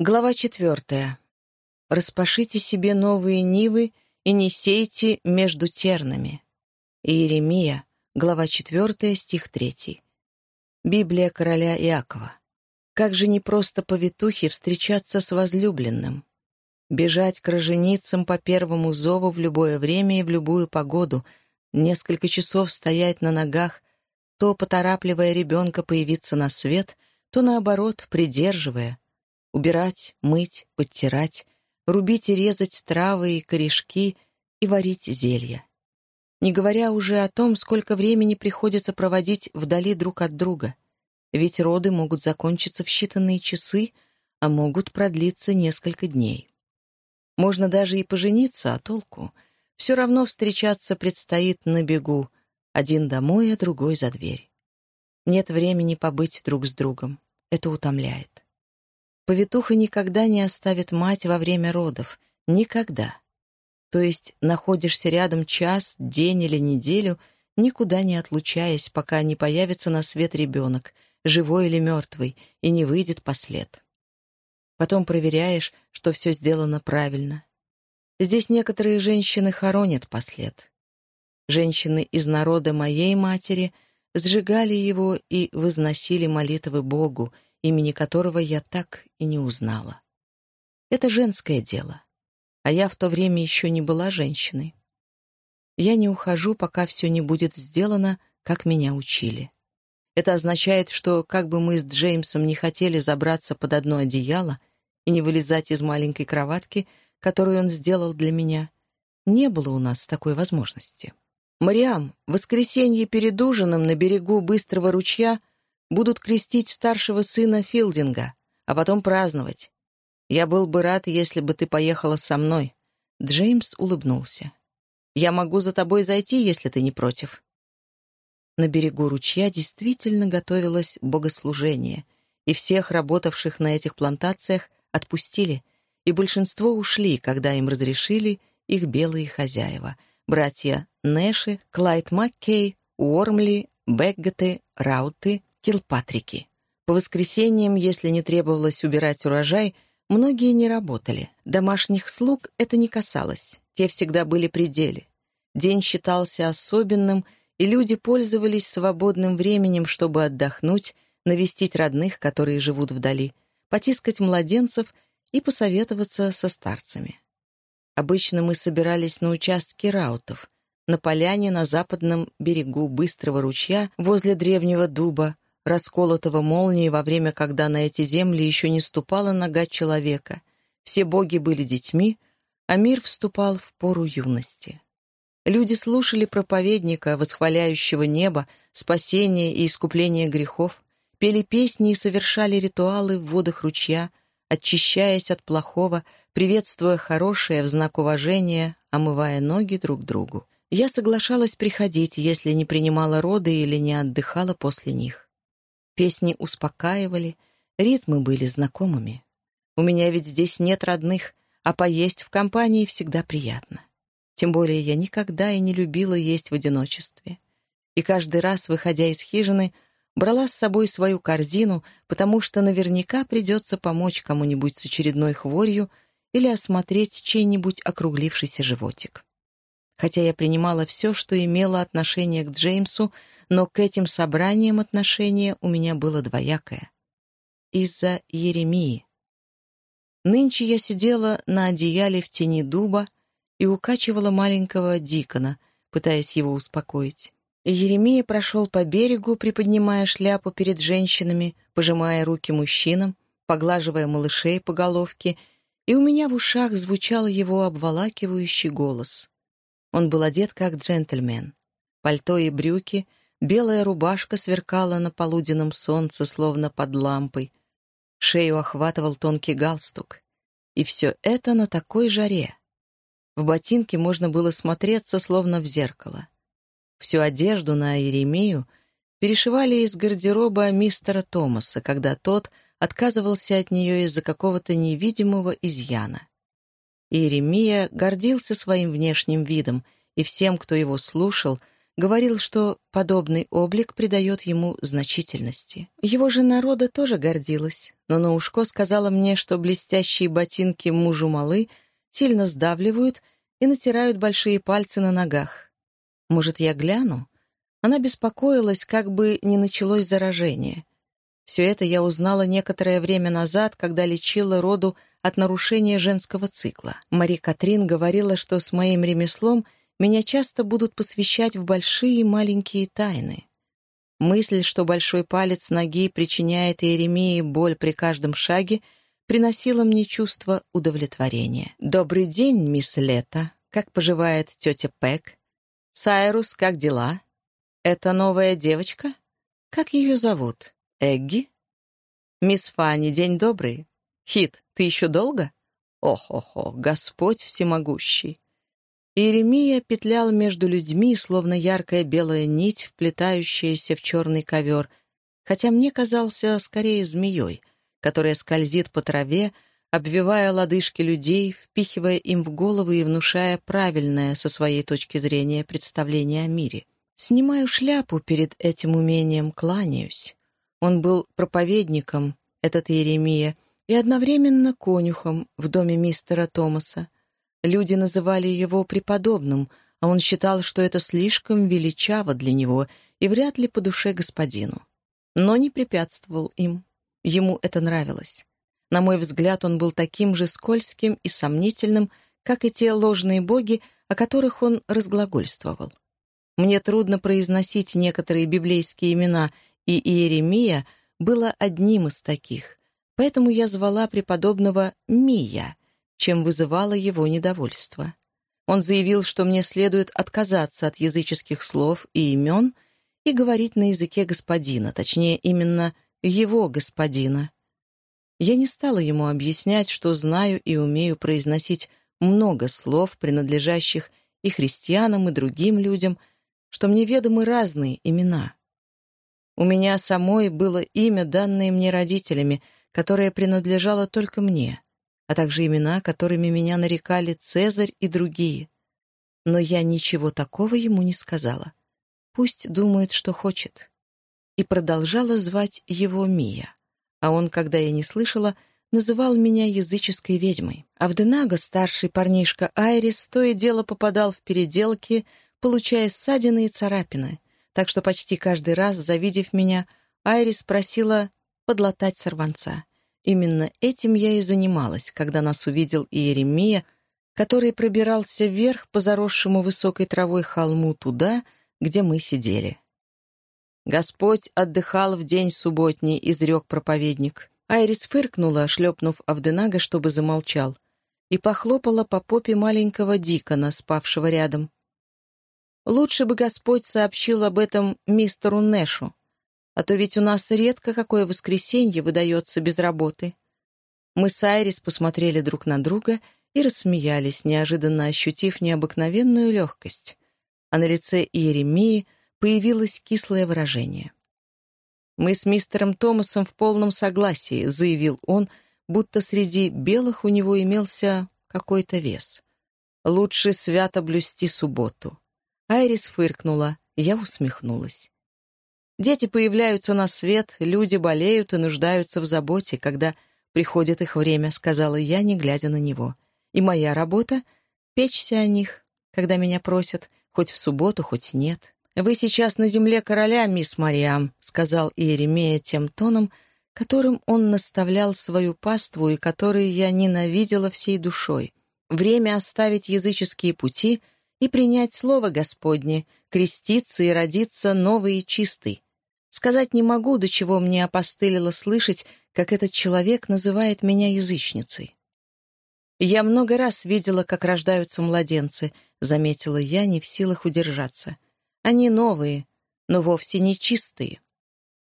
Глава четвертая. «Распашите себе новые нивы и не сейте между тернами». Иеремия, глава четвертая, стих третий. Библия короля Иакова. Как же непросто повитухе встречаться с возлюбленным. Бежать к роженицам по первому зову в любое время и в любую погоду, несколько часов стоять на ногах, то поторапливая ребенка появиться на свет, то, наоборот, придерживая — Убирать, мыть, подтирать, рубить и резать травы и корешки и варить зелья. Не говоря уже о том, сколько времени приходится проводить вдали друг от друга. Ведь роды могут закончиться в считанные часы, а могут продлиться несколько дней. Можно даже и пожениться, а толку? Все равно встречаться предстоит на бегу, один домой, а другой за дверь. Нет времени побыть друг с другом. Это утомляет. Повитуха никогда не оставит мать во время родов. Никогда. То есть находишься рядом час, день или неделю, никуда не отлучаясь, пока не появится на свет ребенок, живой или мертвый, и не выйдет послед. Потом проверяешь, что все сделано правильно. Здесь некоторые женщины хоронят послед. Женщины из народа моей матери сжигали его и возносили молитвы Богу, имени которого я так и не узнала. Это женское дело, а я в то время еще не была женщиной. Я не ухожу, пока все не будет сделано, как меня учили. Это означает, что как бы мы с Джеймсом не хотели забраться под одно одеяло и не вылезать из маленькой кроватки, которую он сделал для меня, не было у нас такой возможности. «Мариам, в воскресенье перед ужином на берегу быстрого ручья — будут крестить старшего сына Филдинга, а потом праздновать. Я был бы рад, если бы ты поехала со мной». Джеймс улыбнулся. «Я могу за тобой зайти, если ты не против». На берегу ручья действительно готовилось богослужение, и всех работавших на этих плантациях отпустили, и большинство ушли, когда им разрешили их белые хозяева, братья Нэши, Клайд Маккей, Уормли, Бэггеты, Рауты, Килпатрики. По воскресеньям, если не требовалось убирать урожай, многие не работали. Домашних слуг это не касалось. Те всегда были при деле. День считался особенным, и люди пользовались свободным временем, чтобы отдохнуть, навестить родных, которые живут вдали, потискать младенцев и посоветоваться со старцами. Обычно мы собирались на участке раутов, на поляне на западном берегу быстрого ручья возле древнего дуба, расколотого молнией во время, когда на эти земли еще не ступала нога человека. Все боги были детьми, а мир вступал в пору юности. Люди слушали проповедника, восхваляющего небо, спасение и искупление грехов, пели песни и совершали ритуалы в водах ручья, очищаясь от плохого, приветствуя хорошее в знак уважения, омывая ноги друг другу. Я соглашалась приходить, если не принимала роды или не отдыхала после них. Песни успокаивали, ритмы были знакомыми. У меня ведь здесь нет родных, а поесть в компании всегда приятно. Тем более я никогда и не любила есть в одиночестве. И каждый раз, выходя из хижины, брала с собой свою корзину, потому что наверняка придется помочь кому-нибудь с очередной хворью или осмотреть чей-нибудь округлившийся животик. Хотя я принимала все, что имело отношение к Джеймсу, но к этим собраниям отношение у меня было двоякое. Из-за Еремии. Нынче я сидела на одеяле в тени дуба и укачивала маленького Дикона, пытаясь его успокоить. Еремия прошел по берегу, приподнимая шляпу перед женщинами, пожимая руки мужчинам, поглаживая малышей по головке, и у меня в ушах звучал его обволакивающий голос. Он был одет как джентльмен. Пальто и брюки — Белая рубашка сверкала на полуденном солнце, словно под лампой. Шею охватывал тонкий галстук. И все это на такой жаре. В ботинке можно было смотреться, словно в зеркало. Всю одежду на Иеремию перешивали из гардероба мистера Томаса, когда тот отказывался от нее из-за какого-то невидимого изъяна. Иеремия гордился своим внешним видом, и всем, кто его слушал — говорил, что подобный облик придает ему значительности. Его же народа тоже гордилась, но на ушко сказала мне, что блестящие ботинки мужу малы сильно сдавливают и натирают большие пальцы на ногах. Может, я гляну? Она беспокоилась, как бы не началось заражение. Все это я узнала некоторое время назад, когда лечила роду от нарушения женского цикла. Мари Катрин говорила, что с моим ремеслом меня часто будут посвящать в большие и маленькие тайны. Мысль, что большой палец ноги причиняет Иеремии боль при каждом шаге, приносила мне чувство удовлетворения. «Добрый день, мисс Лето. Как поживает тетя Пэк? Сайрус, как дела? Это новая девочка? Как ее зовут? Эгги? Мисс Фанни, день добрый. Хит, ты еще долго? Ох-ох-ох, Господь всемогущий. Иеремия петлял между людьми, словно яркая белая нить, вплетающаяся в черный ковер, хотя мне казался скорее змеей, которая скользит по траве, обвивая лодыжки людей, впихивая им в головы и внушая правильное, со своей точки зрения, представление о мире. Снимаю шляпу перед этим умением, кланяюсь. Он был проповедником, этот Иеремия, и одновременно конюхом в доме мистера Томаса. Люди называли его преподобным, а он считал, что это слишком величаво для него и вряд ли по душе господину. Но не препятствовал им. Ему это нравилось. На мой взгляд, он был таким же скользким и сомнительным, как и те ложные боги, о которых он разглагольствовал. Мне трудно произносить некоторые библейские имена, и Иеремия было одним из таких, поэтому я звала преподобного Мия, чем вызывала его недовольство. Он заявил, что мне следует отказаться от языческих слов и имен и говорить на языке господина, точнее, именно его господина, я не стала ему объяснять, что знаю и умею произносить много слов, принадлежащих и христианам, и другим людям, что мне ведомы разные имена. У меня самой было имя, данное мне родителями, которое принадлежало только мне, а также имена, которыми меня нарекали Цезарь и другие. Но я ничего такого ему не сказала. Пусть думает, что хочет. И продолжала звать его Мия а он, когда я не слышала, называл меня языческой ведьмой. А в старший парнишка Айрис то и дело попадал в переделки, получая ссадины и царапины, так что почти каждый раз, завидев меня, Айрис просила подлатать сорванца. Именно этим я и занималась, когда нас увидел Иеремия, который пробирался вверх по заросшему высокой травой холму туда, где мы сидели. «Господь отдыхал в день субботний», — изрек проповедник. Айрис фыркнула, шлепнув Авденага, чтобы замолчал, и похлопала по попе маленького Дикона, спавшего рядом. «Лучше бы Господь сообщил об этом мистеру Нэшу, а то ведь у нас редко какое воскресенье выдается без работы». Мы с Айрис посмотрели друг на друга и рассмеялись, неожиданно ощутив необыкновенную легкость. А на лице Иеремии — появилось кислое выражение. «Мы с мистером Томасом в полном согласии», — заявил он, будто среди белых у него имелся какой-то вес. «Лучше свято блюсти субботу». Айрис фыркнула, я усмехнулась. Дети появляются на свет, люди болеют и нуждаются в заботе, когда приходит их время, сказала я, не глядя на него. И моя работа — печься о них, когда меня просят, хоть в субботу, хоть нет. «Вы сейчас на земле короля, мисс Мариам», — сказал Иеремия тем тоном, которым он наставлял свою паству и который я ненавидела всей душой. «Время оставить языческие пути и принять слово Господне, креститься и родиться новый и чистый. Сказать не могу, до чего мне опостылило слышать, как этот человек называет меня язычницей. «Я много раз видела, как рождаются младенцы», — заметила я, не в силах удержаться. Они новые, но вовсе не чистые.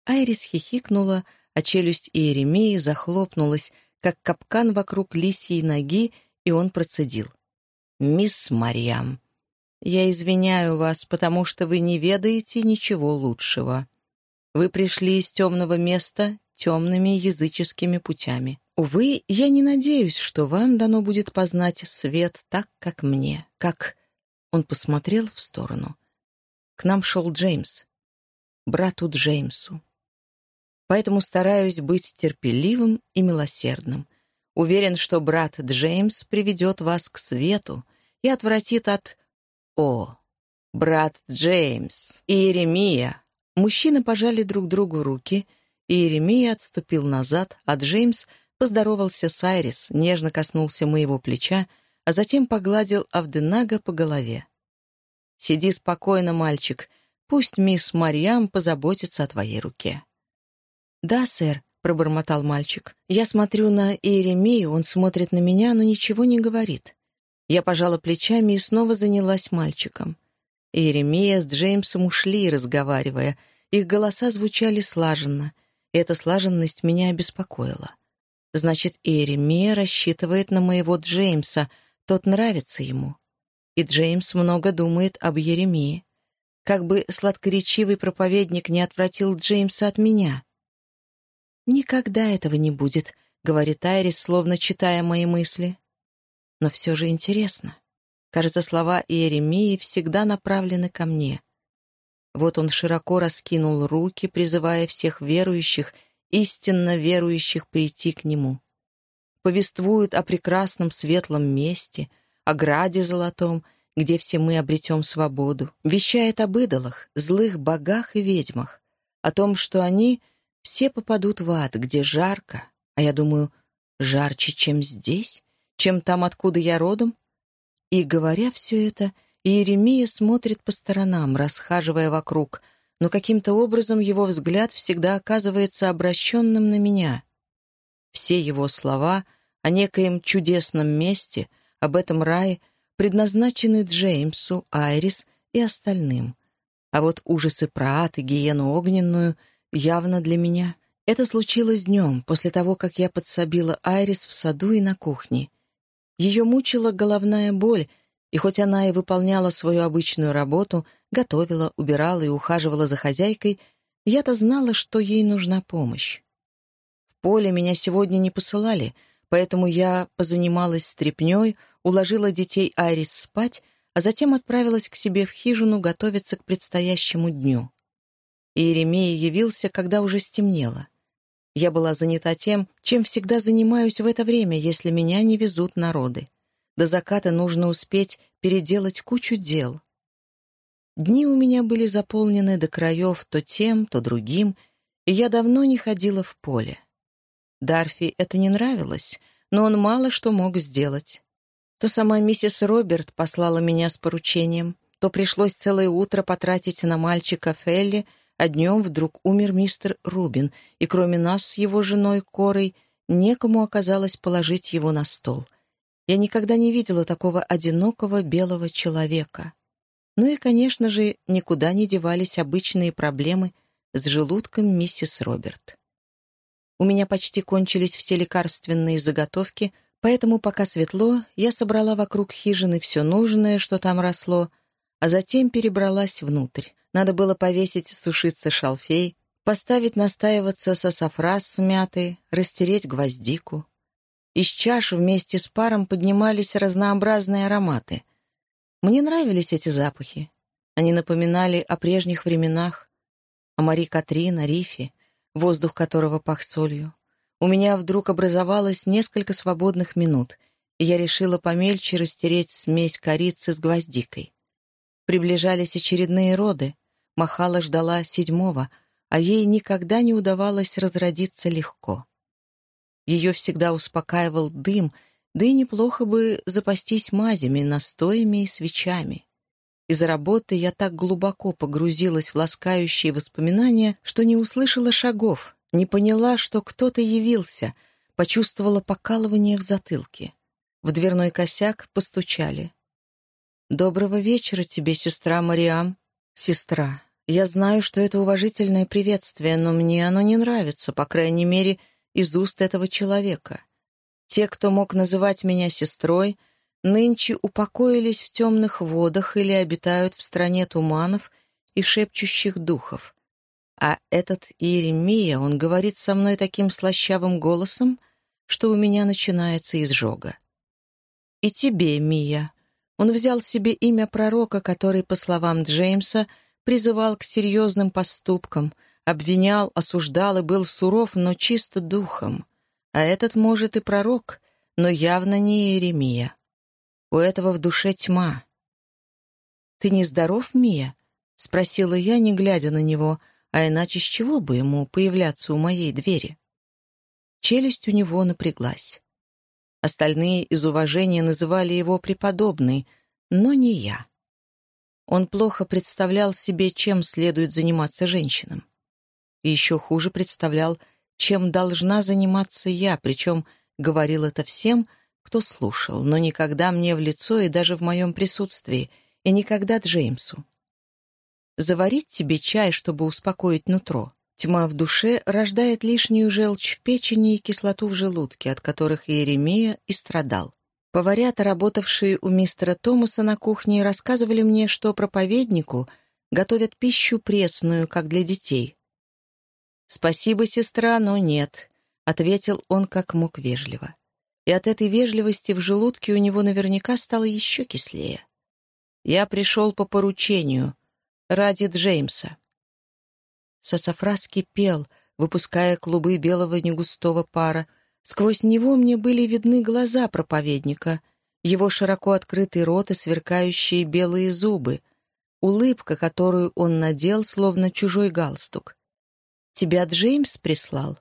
Айрис хихикнула, а челюсть Иеремии захлопнулась, как капкан вокруг лисьей ноги, и он процедил. «Мисс Марьям, я извиняю вас, потому что вы не ведаете ничего лучшего. Вы пришли из темного места темными языческими путями. Увы, я не надеюсь, что вам дано будет познать свет так, как мне, как...» Он посмотрел в сторону. к нам шел Джеймс. Брату Джеймсу. Поэтому стараюсь быть терпеливым и милосердным. Уверен, что брат Джеймс приведет вас к свету и отвратит от... О, брат Джеймс и Иеремия. Мужчины пожали друг другу руки, и Иеремия отступил назад, а Джеймс поздоровался с Айрис, нежно коснулся моего плеча, а затем погладил Авденага по голове. «Сиди спокойно, мальчик, пусть мисс Марьям позаботится о твоей руке». «Да, сэр», — пробормотал мальчик. «Я смотрю на Иеремию, он смотрит на меня, но ничего не говорит». Я пожала плечами и снова занялась мальчиком. Иеремия с Джеймсом ушли, разговаривая. Их голоса звучали слаженно. И эта слаженность меня обеспокоила. Значит, Иеремия рассчитывает на моего Джеймса, тот нравится ему. И Джеймс много думает об Еремии. Как бы сладкоречивый проповедник не отвратил Джеймса от меня. «Никогда этого не будет», — говорит Айрис, словно читая мои мысли. Но все же интересно. Кажется, слова Иеремии всегда направлены ко мне. Вот он широко раскинул руки, призывая всех верующих, истинно верующих, прийти к нему. Повествует о прекрасном светлом месте, о граде золотом, где все мы обретем свободу. Вещает об идолах, злых богах и ведьмах, о том, что они все попадут в ад, где жарко, а я думаю, жарче, чем здесь, чем там, откуда я родом, и, говоря все это, Иеремия смотрит по сторонам, расхаживая вокруг, но каким-то образом его взгляд всегда оказывается обращенным на меня. Все его слова о некоем чудесном месте, об этом рае, предназначены Джеймсу, Айрис и остальным. А вот ужасы про ад и гиену огненную явно для меня. Это случилось днем, после того, как я подсобила Айрис в саду и на кухне. Ее мучила головная боль, и хоть она и выполняла свою обычную работу, готовила, убирала и ухаживала за хозяйкой, я-то знала, что ей нужна помощь. В поле меня сегодня не посылали, поэтому я позанималась стряпнёй, уложила детей Айрис спать, а затем отправилась к себе в хижину готовиться к предстоящему дню. Иеремия явился, когда уже стемнело. Я была занята тем, чем всегда занимаюсь в это время, если меня не везут народы. До заката нужно успеть переделать кучу дел. Дни у меня были заполнены до краев то тем, то другим, и я давно не ходила в поле. Дарфи это не нравилось, но он мало что мог сделать. То сама миссис Роберт послала меня с поручением, то пришлось целое утро потратить на мальчика Фелли, а днем вдруг умер мистер Рубин, и кроме нас с его женой Корой некому оказалось положить его на стол. Я никогда не видела такого одинокого белого человека. Ну и, конечно же, никуда не девались обычные проблемы с желудком миссис Роберт. У меня почти кончились все лекарственные заготовки, поэтому, пока светло, я собрала вокруг хижины все нужное, что там росло, а затем перебралась внутрь. Надо было повесить сушиться шалфей, поставить настаиваться сосафрас с мятой, растереть гвоздику. Из чаш вместе с паром поднимались разнообразные ароматы. Мне нравились эти запахи. Они напоминали о прежних временах, о Мари Катрин, о рифе, воздух которого пах солью. У меня вдруг образовалось несколько свободных минут, и я решила помельче растереть смесь корицы с гвоздикой. Приближались очередные роды — Махала ждала седьмого, а ей никогда не удавалось разродиться легко. Ее всегда успокаивал дым, да и неплохо бы запастись мазями, настоями и свечами. Из-за работы я так глубоко погрузилась в ласкающие воспоминания, что не услышала шагов, не поняла, что кто-то явился, почувствовала покалывание в затылке. В дверной косяк постучали. «Доброго вечера тебе, сестра Мариам». «Сестра, я знаю, что это уважительное приветствие, но мне оно не нравится, по крайней мере, из уст этого человека. Те, кто мог называть меня сестрой, нынче упокоились в темных водах или обитают в стране туманов и шепчущих духов. А этот Иеремия, он говорит со мной таким слащавым голосом, что у меня начинается изжога. И тебе, Мия. Он взял себе имя пророка, который, по словам Джеймса, призывал к серьезным поступкам, обвинял, осуждал и был суров, но чисто духом. А этот, может, и пророк, но явно не Иеремия. У этого в душе тьма. «Ты не здоров, Мия?» — спросила я, не глядя на него, а иначе с чего бы ему появляться у моей двери? Челюсть у него напряглась. Остальные из уважения называли его преподобный, но не я. Он плохо представлял себе, чем следует заниматься женщинам. И еще хуже представлял, чем должна заниматься я, причем говорил это всем, кто слушал, но никогда мне в лицо и даже в моем присутствии, и никогда Джеймсу. Заварить тебе чай, чтобы успокоить нутро. Тьма в душе рождает лишнюю желчь в печени и кислоту в желудке, от которых Иеремия и страдал. Поварята, работавшие у мистера Томаса на кухне, рассказывали мне, что проповеднику готовят пищу пресную, как для детей. «Спасибо, сестра, но нет», — ответил он как мог вежливо. И от этой вежливости в желудке у него наверняка стало еще кислее. «Я пришел по поручению, ради Джеймса». Сософрас кипел, выпуская клубы белого негустого пара. Сквозь него мне были видны глаза проповедника, его широко открытый рот и сверкающие белые зубы, улыбка, которую он надел, словно чужой галстук. «Тебя Джеймс прислал?»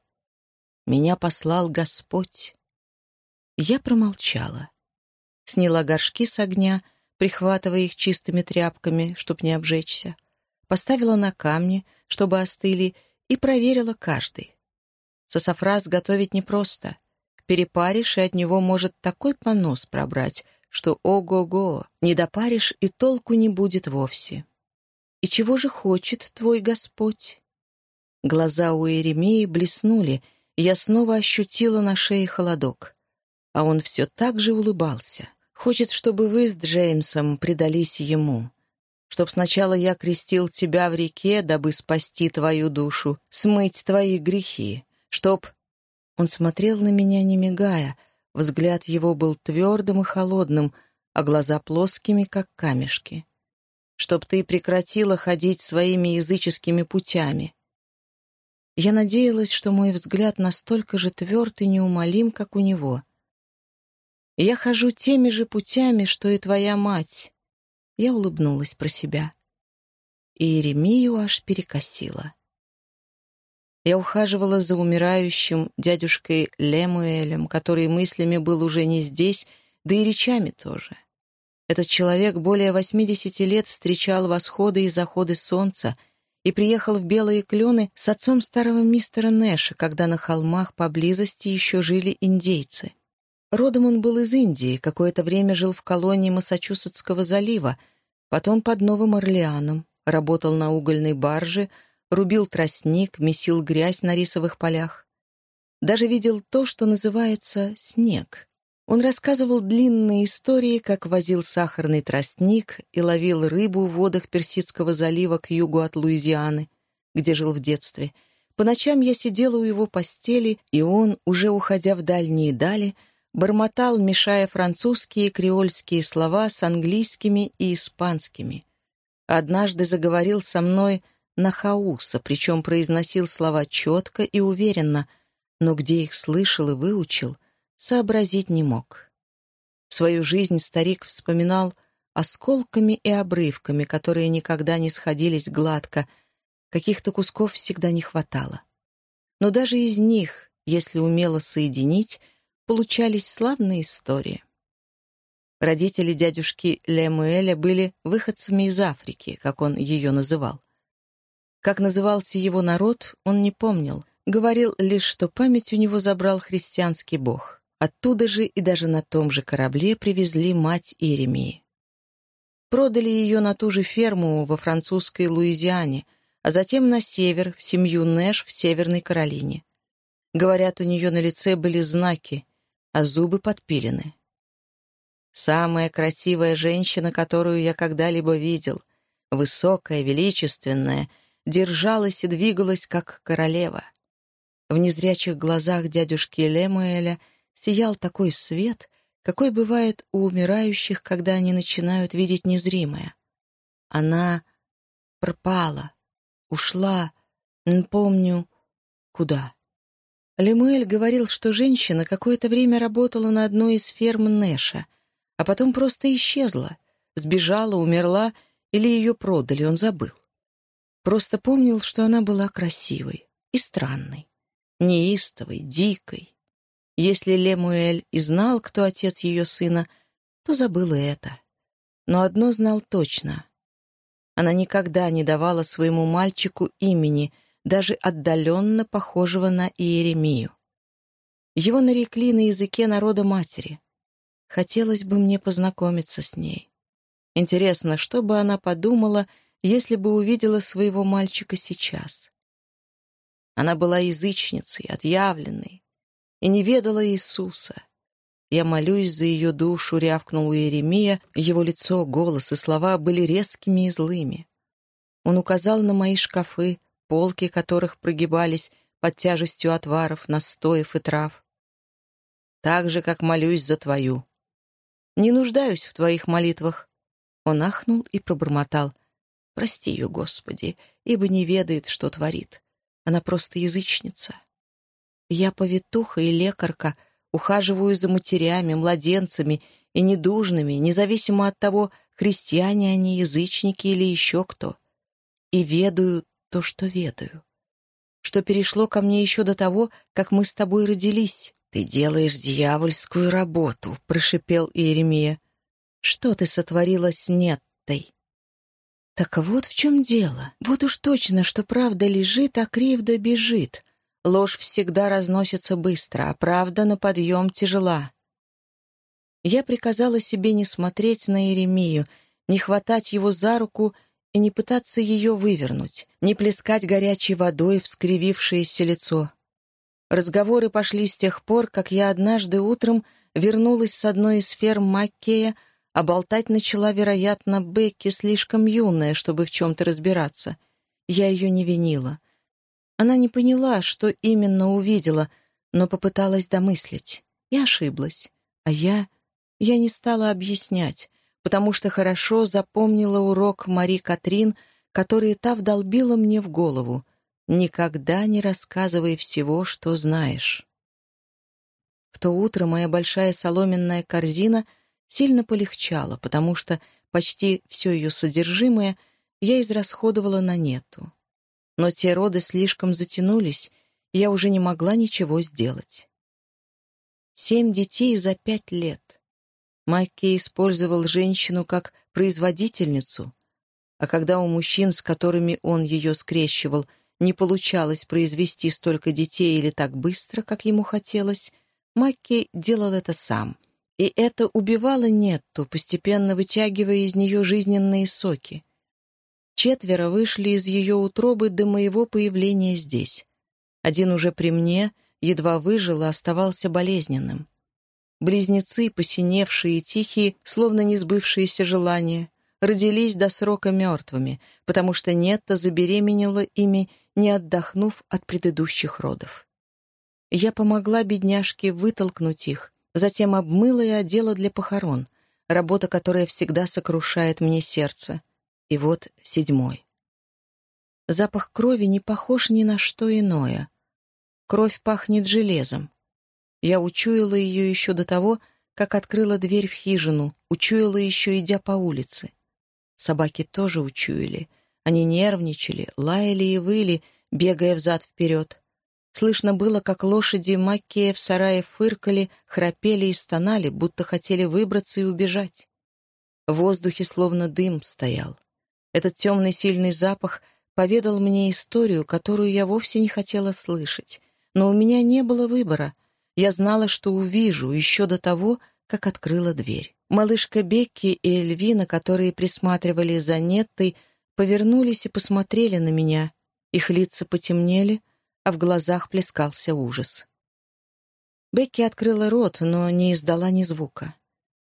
«Меня послал Господь». Я промолчала. Сняла горшки с огня, прихватывая их чистыми тряпками, чтоб не обжечься поставила на камни, чтобы остыли, и проверила каждый. Сософраз готовить непросто. Перепаришь, и от него может такой понос пробрать, что ого-го, не допаришь, и толку не будет вовсе. «И чего же хочет твой Господь?» Глаза у Иеремии блеснули, и я снова ощутила на шее холодок. А он все так же улыбался. Хочет, чтобы вы с Джеймсом предались ему чтоб сначала я крестил тебя в реке, дабы спасти твою душу, смыть твои грехи, чтоб...» Он смотрел на меня, не мигая, взгляд его был твердым и холодным, а глаза плоскими, как камешки. «Чтоб ты прекратила ходить своими языческими путями». Я надеялась, что мой взгляд настолько же тверд и неумолим, как у него. «Я хожу теми же путями, что и твоя мать», я улыбнулась про себя. И Еремию аж перекосила. Я ухаживала за умирающим дядюшкой Лемуэлем, который мыслями был уже не здесь, да и речами тоже. Этот человек более 80 лет встречал восходы и заходы солнца и приехал в Белые Клены с отцом старого мистера Нэша, когда на холмах поблизости еще жили индейцы. Родом он был из Индии, какое-то время жил в колонии Массачусетского залива, потом под Новым Орлеаном, работал на угольной барже, рубил тростник, месил грязь на рисовых полях. Даже видел то, что называется снег. Он рассказывал длинные истории, как возил сахарный тростник и ловил рыбу в водах Персидского залива к югу от Луизианы, где жил в детстве. По ночам я сидела у его постели, и он, уже уходя в дальние дали, бормотал, мешая французские и креольские слова с английскими и испанскими. Однажды заговорил со мной на хауса, причем произносил слова четко и уверенно, но где их слышал и выучил, сообразить не мог. Свою жизнь старик вспоминал осколками и обрывками, которые никогда не сходились гладко, каких-то кусков всегда не хватало. Но даже из них, если умело соединить, получались славные истории. Родители дядюшки Лемуэля были выходцами из Африки, как он ее называл. Как назывался его народ, он не помнил, говорил лишь, что память у него забрал христианский бог. Оттуда же и даже на том же корабле привезли мать Иеремии. Продали ее на ту же ферму во французской Луизиане, а затем на север, в семью Нэш в Северной Каролине. Говорят, у нее на лице были знаки, а зубы подпилены. Самая красивая женщина, которую я когда-либо видел, высокая, величественная, держалась и двигалась, как королева. В незрячих глазах дядюшки Лемуэля сиял такой свет, какой бывает у умирающих, когда они начинают видеть незримое. Она пропала, ушла, помню, куда. Лемуэль говорил, что женщина какое-то время работала на одной из ферм Нэша, а потом просто исчезла, сбежала, умерла или ее продали, он забыл. Просто помнил, что она была красивой и странной, неистовой, дикой. Если Лемуэль и знал, кто отец ее сына, то забыл и это. Но одно знал точно. Она никогда не давала своему мальчику имени, даже отдаленно похожего на Иеремию. Его нарекли на языке народа матери. Хотелось бы мне познакомиться с ней. Интересно, что бы она подумала, если бы увидела своего мальчика сейчас. Она была язычницей, отъявленной, и не ведала Иисуса. Я молюсь за ее душу, рявкнул Иеремия, его лицо, голос и слова были резкими и злыми. Он указал на мои шкафы, полки которых прогибались под тяжестью отваров, настоев и трав. Так же, как молюсь за твою. Не нуждаюсь в твоих молитвах. Он ахнул и пробормотал. Прости ее, Господи, ибо не ведает, что творит. Она просто язычница. Я повитуха и лекарка, ухаживаю за матерями, младенцами и недужными, независимо от того, христиане они, язычники или еще кто. И ведаю то, что ведаю. Что перешло ко мне еще до того, как мы с тобой родились. «Ты делаешь дьявольскую работу», — прошипел Иеремия. «Что ты сотворила с Неттой?» Так вот в чем дело. Вот уж точно, что правда лежит, а кривда бежит. Ложь всегда разносится быстро, а правда на подъем тяжела. Я приказала себе не смотреть на Иеремию, не хватать его за руку и не пытаться ее вывернуть, не плескать горячей водой в скривившееся лицо. Разговоры пошли с тех пор, как я однажды утром вернулась с одной из ферм Маккея, а болтать начала, вероятно, Бекки слишком юная, чтобы в чем-то разбираться. Я ее не винила. Она не поняла, что именно увидела, но попыталась домыслить. И ошиблась. А я... Я не стала объяснять, потому что хорошо запомнила урок Мари Катрин, который та вдолбила мне в голову. «Никогда не рассказывай всего, что знаешь». В то утро моя большая соломенная корзина сильно полегчала, потому что почти все ее содержимое я израсходовала на нету. Но те роды слишком затянулись, я уже не могла ничего сделать. Семь детей за пять лет. Макки использовал женщину как производительницу, а когда у мужчин, с которыми он ее скрещивал, не получалось произвести столько детей или так быстро, как ему хотелось, Макки делал это сам. И это убивало Нетту, постепенно вытягивая из нее жизненные соки. Четверо вышли из ее утробы до моего появления здесь. Один уже при мне, едва выжил, а оставался болезненным. Близнецы, посиневшие и тихие, словно не сбывшиеся желания, родились до срока мертвыми, потому что Нетта забеременела ими, не отдохнув от предыдущих родов. Я помогла бедняжке вытолкнуть их, затем обмыла и одела для похорон, работа, которая всегда сокрушает мне сердце — и вот седьмой. Запах крови не похож ни на что иное. Кровь пахнет железом. Я учуяла ее еще до того, как открыла дверь в хижину, учуяла еще, идя по улице. Собаки тоже учуяли. Они нервничали, лаяли и выли, бегая взад-вперед. Слышно было, как лошади Маккея в сарае фыркали, храпели и стонали, будто хотели выбраться и убежать. В воздухе словно дым стоял. Этот темный сильный запах поведал мне историю, которую я вовсе не хотела слышать. Но у меня не было выбора. Я знала, что увижу еще до того, как открыла дверь. Малышка Бекки и Эльвина, которые присматривали за Неттой, повернулись и посмотрели на меня. Их лица потемнели, а в глазах плескался ужас. Бекки открыла рот, но не издала ни звука.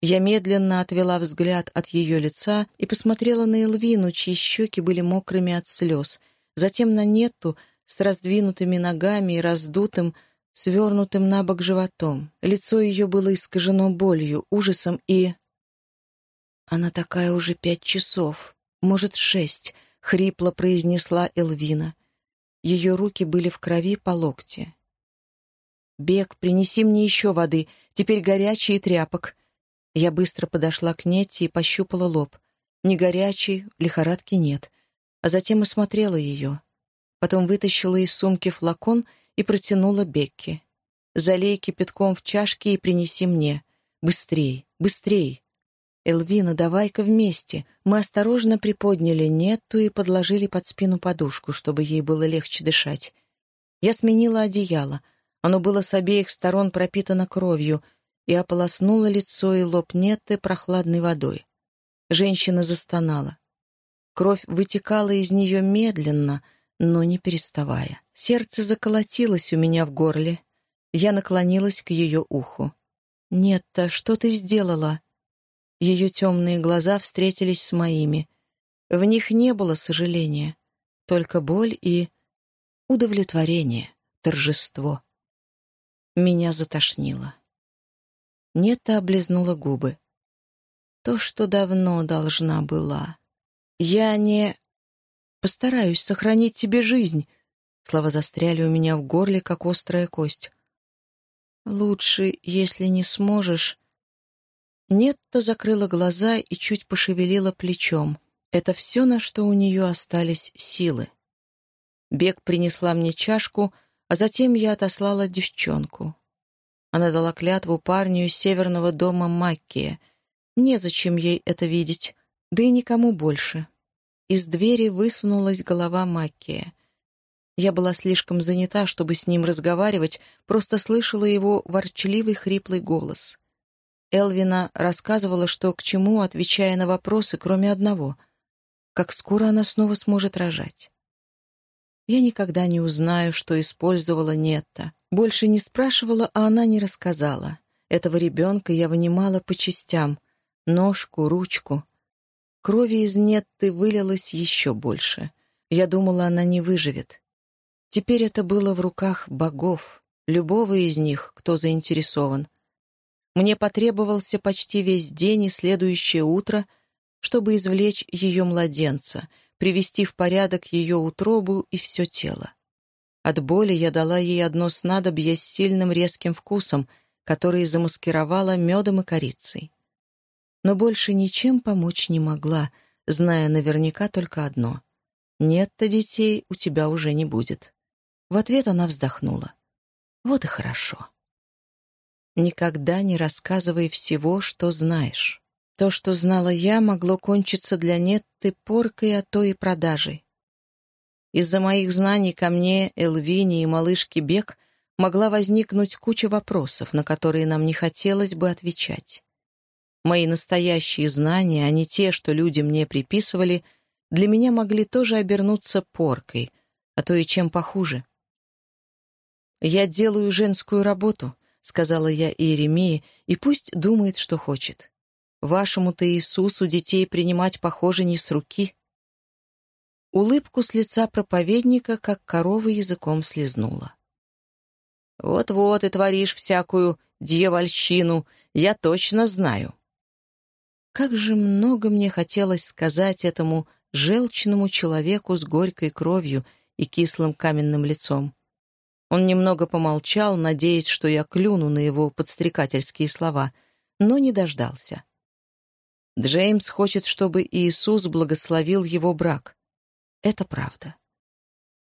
Я медленно отвела взгляд от ее лица и посмотрела на Элвину, чьи щеки были мокрыми от слез, затем на Нетту с раздвинутыми ногами и раздутым, свернутым на бок животом. Лицо ее было искажено болью, ужасом и... «Она такая уже пять часов, может, шесть», — хрипло произнесла Элвина. Ее руки были в крови по локте. «Бег, принеси мне еще воды, теперь горячий тряпок». Я быстро подошла к Нетте и пощупала лоб. Не горячий, лихорадки нет. А затем осмотрела ее. Потом вытащила из сумки флакон и протянула Бекке. «Залей кипятком в чашке и принеси мне. Быстрей, быстрей!» «Элвина, давай-ка вместе». Мы осторожно приподняли Нетту и подложили под спину подушку, чтобы ей было легче дышать. Я сменила одеяло — оно было с обеих сторон пропитано кровью и ополоснуло лицо и лоб Нетты прохладной водой. Женщина застонала. Кровь вытекала из нее медленно, но не переставая. Сердце заколотилось у меня в горле. Я наклонилась к ее уху. «Нетта, что ты сделала?» Ее темные глаза встретились с моими. В них не было сожаления, только боль и удовлетворение, торжество. Меня затошнило. Нета облизнула губы. То, что давно должна была. Я не... Постараюсь сохранить тебе жизнь. Слова застряли у меня в горле, как острая кость. Лучше, если не сможешь... Нетта закрыла глаза и чуть пошевелила плечом. Это все, на что у нее остались силы. Бег принесла мне чашку — а затем я отослала девчонку. Она дала клятву парню из северного дома Маккия. Незачем ей это видеть, да и никому больше. Из двери высунулась голова Маккия. Я была слишком занята, чтобы с ним разговаривать, просто слышала его ворчливый хриплый голос. Элвина рассказывала, что к чему, отвечая на вопросы, кроме одного — как скоро она снова сможет рожать. Я никогда не узнаю, что использовала Нетта. Больше не спрашивала, а она не рассказала. Этого ребенка я вынимала по частям. Ножку, ручку. Крови из Нетты вылилось еще больше. Я думала, она не выживет. Теперь это было в руках богов, любого из них, кто заинтересован. Мне потребовался почти весь день и следующее утро, чтобы извлечь ее младенца — привести в порядок ее утробу и все тело. От боли я дала ей одно снадобье с сильным резким вкусом, которое замаскировала медом и корицей. Но больше ничем помочь не могла, зная наверняка только одно. «Нет-то детей у тебя уже не будет». В ответ она вздохнула. «Вот и хорошо». Никогда не рассказывай всего, что знаешь. То, что знала я, могло кончиться для Нетты поркой, а то и продажей. Из-за моих знаний ко мне, Элвине и малышке Бек могла возникнуть куча вопросов, на которые нам не хотелось бы отвечать. Мои настоящие знания, а не те, что люди мне приписывали, для меня могли тоже обернуться поркой, а то и чем похуже. «Я делаю женскую работу», — сказала я Иеремии, и пусть думает, что хочет. Вашему-то Иисусу детей принимать, похоже, не с руки. Улыбку с лица проповедника, как корова языком слезнула. «Вот-вот и творишь всякую дьявольщину, я точно знаю». Как же много мне хотелось сказать этому желчному человеку с горькой кровью и кислым каменным лицом. Он немного помолчал, надеясь, что я клюну на его подстрекательские слова, но не дождался. Джеймс хочет, чтобы Иисус благословил его брак. Это правда.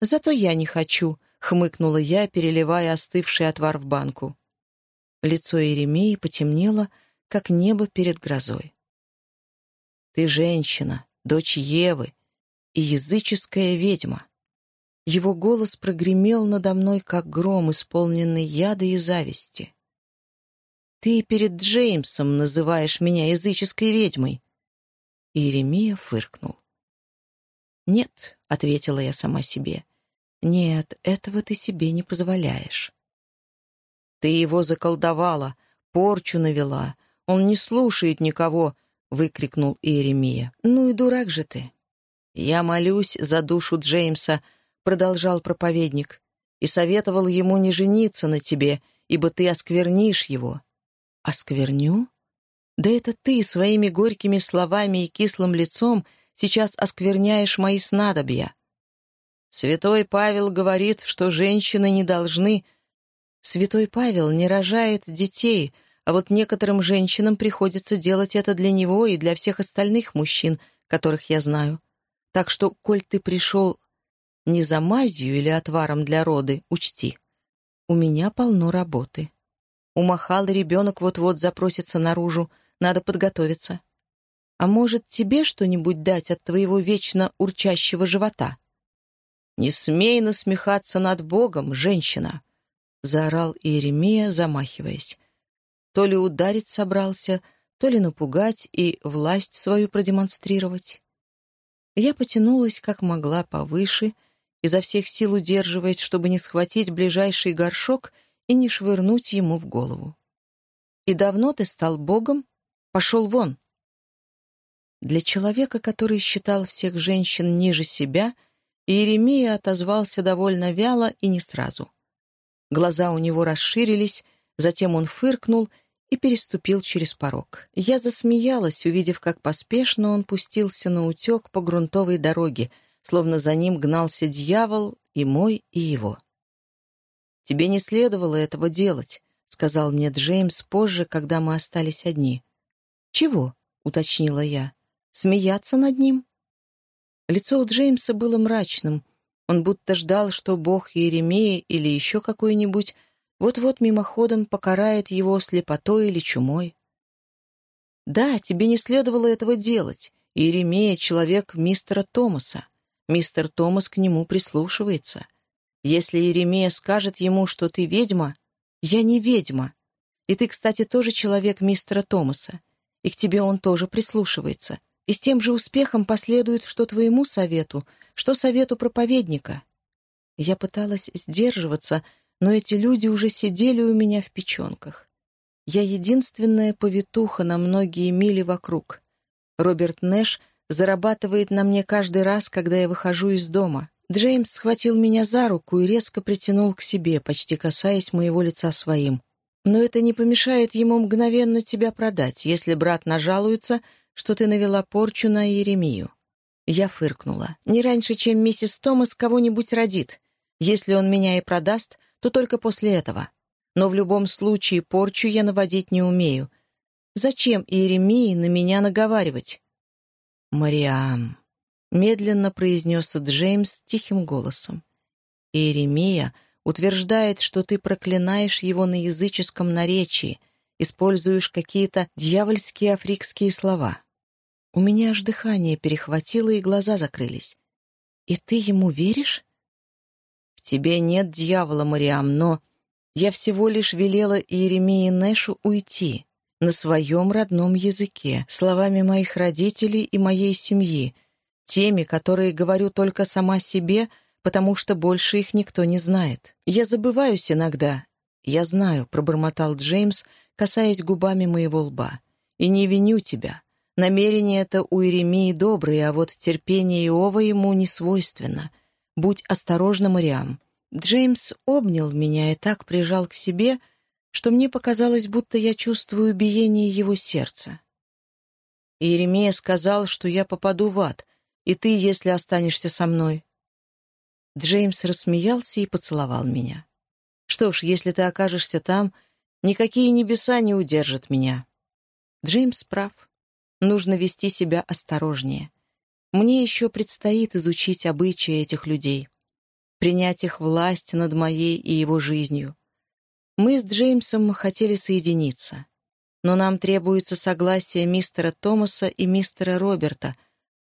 Зато я не хочу, хмыкнула я, переливая остывший отвар в банку. Лицо Иеремии потемнело, как небо перед грозой. «Ты женщина, дочь Евы и языческая ведьма». Его голос прогремел надо мной, как гром, исполненный яда и зависти. Ты перед Джеймсом называешь меня языческой ведьмой. Иеремия фыркнул. «Нет», — ответила я сама себе, — «нет, этого ты себе не позволяешь». «Ты его заколдовала, порчу навела, он не слушает никого», — выкрикнул Иеремия. «Ну и дурак же ты». «Я молюсь за душу Джеймса», — продолжал проповедник, «и советовал ему не жениться на тебе, ибо ты осквернишь его. Оскверню? Да это ты своими горькими словами и кислым лицом сейчас оскверняешь мои снадобья. Святой Павел говорит, что женщины не должны... Святой Павел не рожает детей, а вот некоторым женщинам приходится делать это для него и для всех остальных мужчин, которых я знаю. Так что, коль ты пришел не за мазью или отваром для роды, учти. У меня полно работы. У Махалы ребенок вот-вот запросится наружу, надо подготовиться. А может, тебе что-нибудь дать от твоего вечно урчащего живота? «Не смей насмехаться над Богом, женщина!» — заорал Иеремия, замахиваясь. То ли ударить собрался, то ли напугать и власть свою продемонстрировать. Я потянулась как могла повыше, изо всех сил удерживаясь, чтобы не схватить ближайший горшок и не швырнуть ему в голову. «И давно ты стал Богом? Пошел вон!» Для человека, который считал всех женщин ниже себя — Иеремия отозвался довольно вяло и не сразу. Глаза у него расширились, затем он фыркнул и переступил через порог. Я засмеялась, увидев, как поспешно он пустился на утек по грунтовой дороге, словно за ним гнался дьявол и мой, и его. «Тебе не следовало этого делать», — сказал мне Джеймс позже, когда мы остались одни. «Чего?» — уточнила я. «Смеяться над ним?» Лицо у Джеймса было мрачным. Он будто ждал, что бог Иеремии или еще какой-нибудь вот-вот мимоходом покарает его слепотой или чумой. «Да, тебе не следовало этого делать. Иеремия — человек мистера Томаса. Мистер Томас к нему прислушивается. Если Иеремия скажет ему, что ты ведьма, я не ведьма. И ты, кстати, тоже человек мистера Томаса. И к тебе он тоже прислушивается и с тем же успехом последует что твоему совету, что совету проповедника. Я пыталась сдерживаться, но эти люди уже сидели у меня в печенках. Я единственная повитуха на многие мили вокруг. Роберт Нэш зарабатывает на мне каждый раз, когда я выхожу из дома. Джеймс схватил меня за руку и резко притянул к себе, почти касаясь моего лица своим. Но это не помешает ему мгновенно тебя продать. Если брат нажалуется, что ты навела порчу на Еремию». Я фыркнула. «Не раньше, чем миссис Томас кого-нибудь родит. Если он меня и продаст, то только после этого. Но в любом случае порчу я наводить не умею. Зачем Иеремии на меня наговаривать?» «Мариам», — медленно произнес Джеймс тихим голосом. «Иеремия утверждает, что ты проклинаешь его на языческом наречии — используешь какие-то дьявольские африкские слова. У меня аж дыхание перехватило, и глаза закрылись. И ты ему веришь? В тебе нет дьявола, Мариам, но я всего лишь велела Иеремии Нэшу уйти на своем родном языке, словами моих родителей и моей семьи, теми, которые говорю только сама себе, потому что больше их никто не знает. Я забываюсь иногда. Я знаю, — пробормотал Джеймс, — касаясь губами моего лба. «И не виню тебя. Намерение это у Иеремии добрые, а вот терпение Иова ему не свойственно. Будь осторожна, Мариам». Джеймс обнял меня и так прижал к себе, что мне показалось, будто я чувствую биение его сердца. Иеремия сказал, что я попаду в ад, и ты, если останешься со мной. Джеймс рассмеялся и поцеловал меня. Что ж, если ты окажешься там, Никакие небеса не удержат меня. Джеймс прав. Нужно вести себя осторожнее. Мне еще предстоит изучить обычаи этих людей, принять их власть над моей и его жизнью. Мы с Джеймсом хотели соединиться, но нам требуется согласие мистера Томаса и мистера Роберта,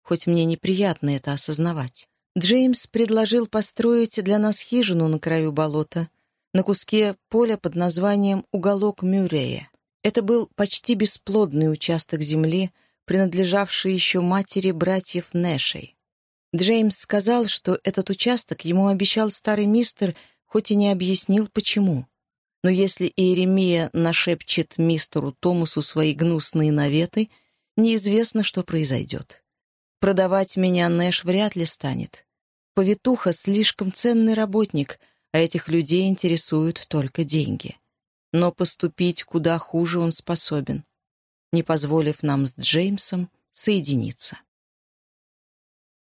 хоть мне неприятно это осознавать. Джеймс предложил построить для нас хижину на краю болота — на куске поля под названием «Уголок Мюррея». Это был почти бесплодный участок земли, принадлежавший еще матери братьев Нэшей. Джеймс сказал, что этот участок ему обещал старый мистер, хоть и не объяснил, почему. Но если Иеремия нашепчет мистеру Томасу свои гнусные наветы, неизвестно, что произойдет. Продавать меня Нэш вряд ли станет. Повитуха — слишком ценный работник — а этих людей интересуют только деньги. Но поступить куда хуже он способен, не позволив нам с Джеймсом соединиться.